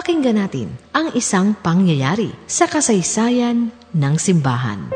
Pakinggan natin ang isang pangyayari sa kasaysayan ng simbahan.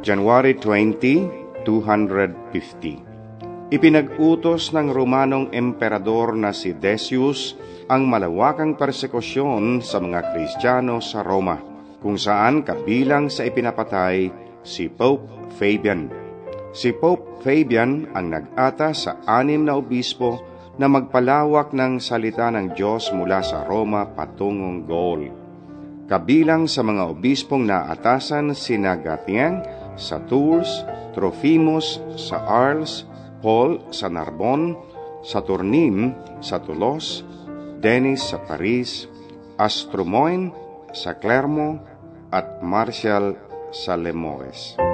January 20, 250 Ipinag-utos ng Romanong Emperador na si Decius ang malawakang persekusyon sa mga Kristiyano sa Roma, kung saan kabilang sa ipinapatay si Pope Fabian. Si Pope Fabian ang nag-ata sa anim na obispo na magpalawak ng salita ng Diyos mula sa Roma patungong Gaul. Kabilang sa mga obispong naatasan sina Gatian sa Tours, Trophimus sa Arles, Paul sa Narbonne, Saturnin sa Toulouse, Denis sa Paris, Astromoin sa Clermont, at Martial sa Lemoes.